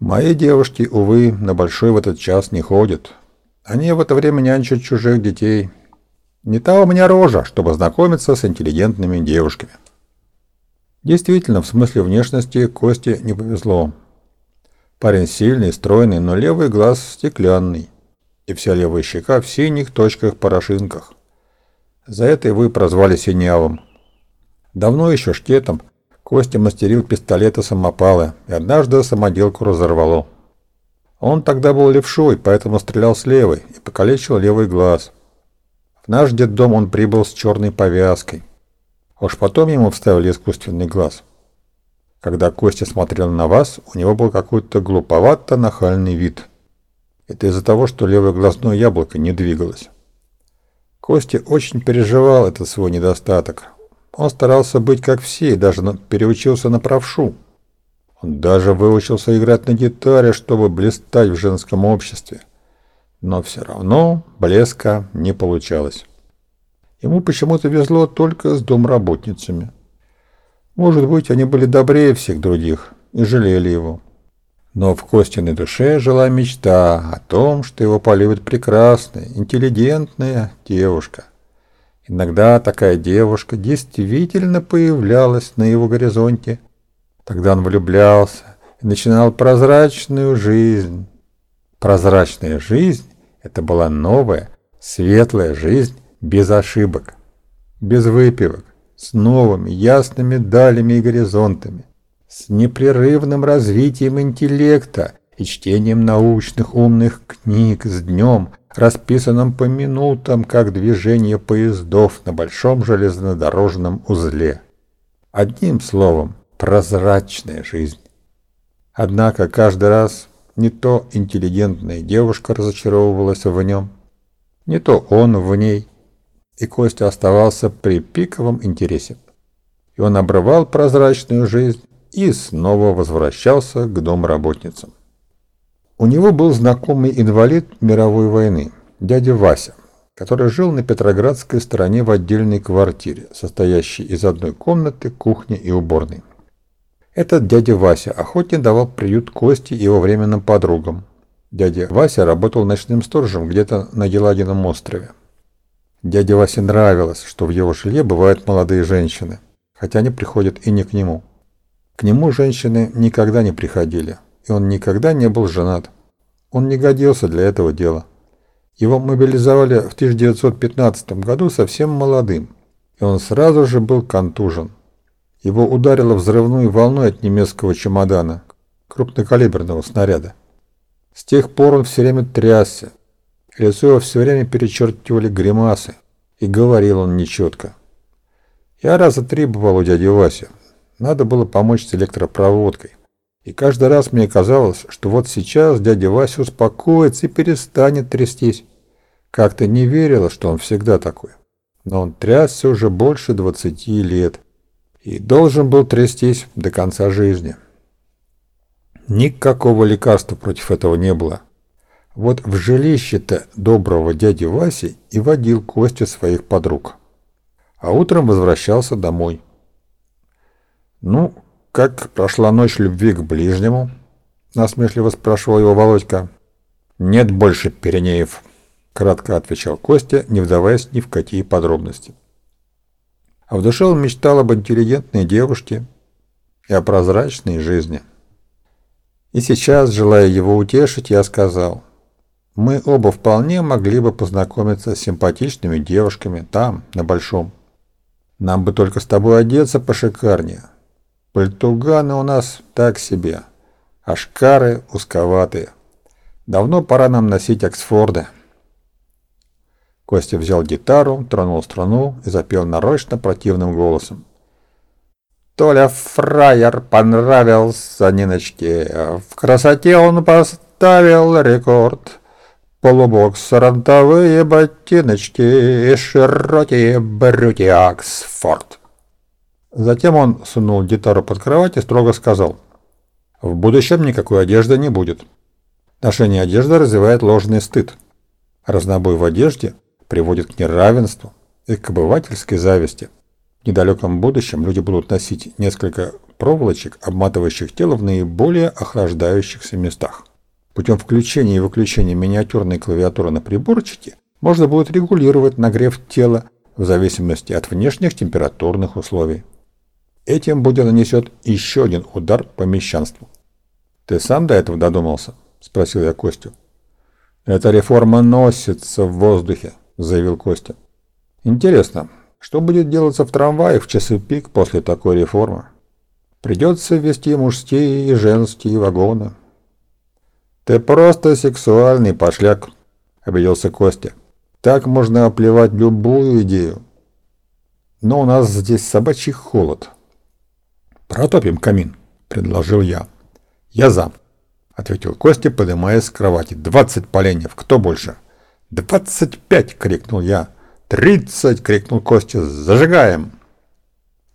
Мои девушки, увы, на большой в этот час не ходят. Они в это время нянчат чужих детей. Не та у меня рожа, чтобы знакомиться с интеллигентными девушками. Действительно, в смысле внешности Косте не повезло. Парень сильный, стройный, но левый глаз стеклянный. И вся левая щека в синих точках-порошинках. За это его и прозвали Синявым. Давно еще шкетом Костя мастерил пистолеты самопалы, и однажды самоделку разорвало. Он тогда был левшой, поэтому стрелял с левой и покалечил левый глаз. В наш детдом он прибыл с черной повязкой. Уж потом ему вставили искусственный глаз. Когда Костя смотрел на вас, у него был какой-то глуповато-нахальный вид. Это из-за того, что левое глазное яблоко не двигалось. Костя очень переживал этот свой недостаток, он старался быть как все и даже переучился на правшу. Он даже выучился играть на гитаре, чтобы блистать в женском обществе. Но все равно блеска не получалось. Ему почему-то везло только с домработницами. Может быть, они были добрее всех других и жалели его. Но в Костиной душе жила мечта о том, что его полюбит прекрасная, интеллигентная девушка – Иногда такая девушка действительно появлялась на его горизонте. Тогда он влюблялся и начинал прозрачную жизнь. Прозрачная жизнь – это была новая, светлая жизнь без ошибок, без выпивок, с новыми ясными далями и горизонтами, с непрерывным развитием интеллекта и чтением научных умных книг с днем, расписанном по минутам, как движение поездов на большом железнодорожном узле. Одним словом, прозрачная жизнь. Однако каждый раз не то интеллигентная девушка разочаровывалась в нем, не то он в ней, и Костя оставался при пиковом интересе. И он обрывал прозрачную жизнь и снова возвращался к домработницам. У него был знакомый инвалид мировой войны, дядя Вася, который жил на Петроградской стороне в отдельной квартире, состоящей из одной комнаты, кухни и уборной. Этот дядя Вася охотно давал приют Кости и его временным подругам. Дядя Вася работал ночным сторожем где-то на Елагином острове. Дяде Васе нравилось, что в его жилье бывают молодые женщины, хотя они приходят и не к нему. К нему женщины никогда не приходили, и он никогда не был женат. Он не годился для этого дела. Его мобилизовали в 1915 году совсем молодым, и он сразу же был контужен. Его ударило взрывной волной от немецкого чемодана, крупнокалиберного снаряда. С тех пор он все время трясся, лицо его все время перечеркивали гримасы, и говорил он нечетко. Я раза три бывал у дяди Васи. Надо было помочь с электропроводкой. И каждый раз мне казалось, что вот сейчас дядя Вася успокоится и перестанет трястись. Как-то не верила, что он всегда такой. Но он трясся уже больше двадцати лет и должен был трястись до конца жизни. Никакого лекарства против этого не было. Вот в жилище-то доброго дяди Васи и водил Костя своих подруг. А утром возвращался домой. Ну, «Как прошла ночь любви к ближнему?» — насмешливо спрашивал его Володька. «Нет больше Пиренеев», — кратко отвечал Костя, не вдаваясь ни в какие подробности. А в душе он мечтал об интеллигентной девушке и о прозрачной жизни. И сейчас, желая его утешить, я сказал, «Мы оба вполне могли бы познакомиться с симпатичными девушками там, на Большом. Нам бы только с тобой одеться пошикарнее, Пальтуганы у нас так себе, а шкары узковатые. Давно пора нам носить Оксфорды. Костя взял гитару, тронул струну и запел нарочно противным голосом. Толя Фраер понравился Ниночке, в красоте он поставил рекорд. Полубокс, рантовые ботиночки и широкие брюки Оксфорд. Затем он сунул гитару под кровать и строго сказал, «В будущем никакой одежды не будет. Ношение одежды развивает ложный стыд. Разнобой в одежде приводит к неравенству и к обывательской зависти. В недалеком будущем люди будут носить несколько проволочек, обматывающих тело в наиболее охлаждающихся местах. Путем включения и выключения миниатюрной клавиатуры на приборчике можно будет регулировать нагрев тела в зависимости от внешних температурных условий. Этим будет нанесет еще один удар по мещанству. «Ты сам до этого додумался?» – спросил я Костю. «Эта реформа носится в воздухе», – заявил Костя. «Интересно, что будет делаться в трамваях в часы пик после такой реформы? Придется ввести мужские и женские вагоны». «Ты просто сексуальный пошляк», – обиделся Костя. «Так можно оплевать любую идею. Но у нас здесь собачий холод». «Протопим камин», – предложил я. «Я за», – ответил Костя, поднимаясь с кровати. «Двадцать поленьев. Кто больше?» «Двадцать пять!» – крикнул я. «Тридцать!» – крикнул Костя. «Зажигаем!»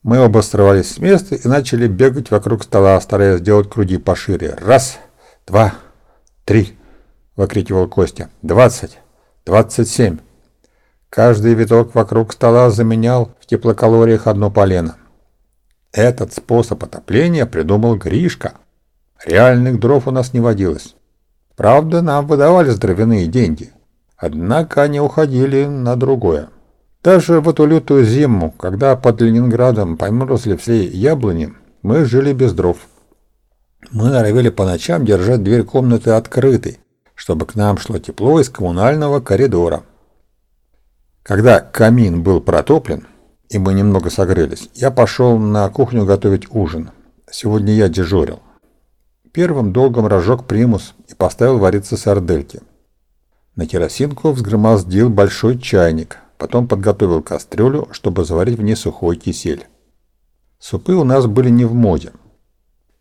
Мы оба срывались с места и начали бегать вокруг стола, стараясь сделать груди пошире. «Раз, два, три!» – выкрикивал Костя. «Двадцать! Двадцать семь!» Каждый виток вокруг стола заменял в теплокалориях одно полено. Этот способ отопления придумал Гришка. Реальных дров у нас не водилось. Правда, нам выдавались дровяные деньги. Однако они уходили на другое. Даже в эту лютую зиму, когда под Ленинградом померзли все яблони, мы жили без дров. Мы норовили по ночам держать дверь комнаты открытой, чтобы к нам шло тепло из коммунального коридора. Когда камин был протоплен, и мы немного согрелись, я пошел на кухню готовить ужин. Сегодня я дежурил. Первым долгом разжег примус и поставил вариться сардельки. На керосинку взгромоздил большой чайник, потом подготовил кастрюлю, чтобы заварить в ней сухой кисель. Супы у нас были не в моде.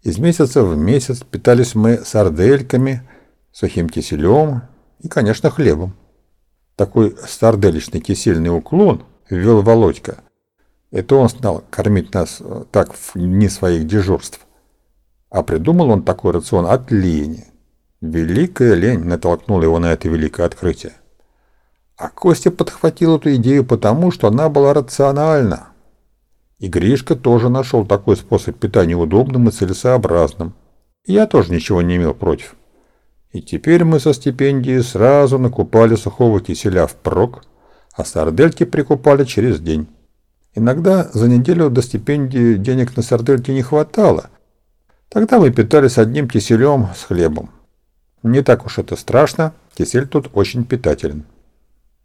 Из месяца в месяц питались мы сардельками, сухим киселем и, конечно, хлебом. Такой сарделечный кисельный уклон ввел Володька, это он стал кормить нас э, так в дни своих дежурств. А придумал он такой рацион от лени. Великая лень натолкнула его на это великое открытие. А Костя подхватил эту идею потому, что она была рациональна. И Гришка тоже нашел такой способ питания удобным и целесообразным. Я тоже ничего не имел против. И теперь мы со стипендии сразу накупали сухого киселя впрок, а сардельки прикупали через день. Иногда за неделю до стипендии денег на сардельки не хватало. Тогда мы питались одним киселем с хлебом. Не так уж это страшно, кисель тут очень питателен.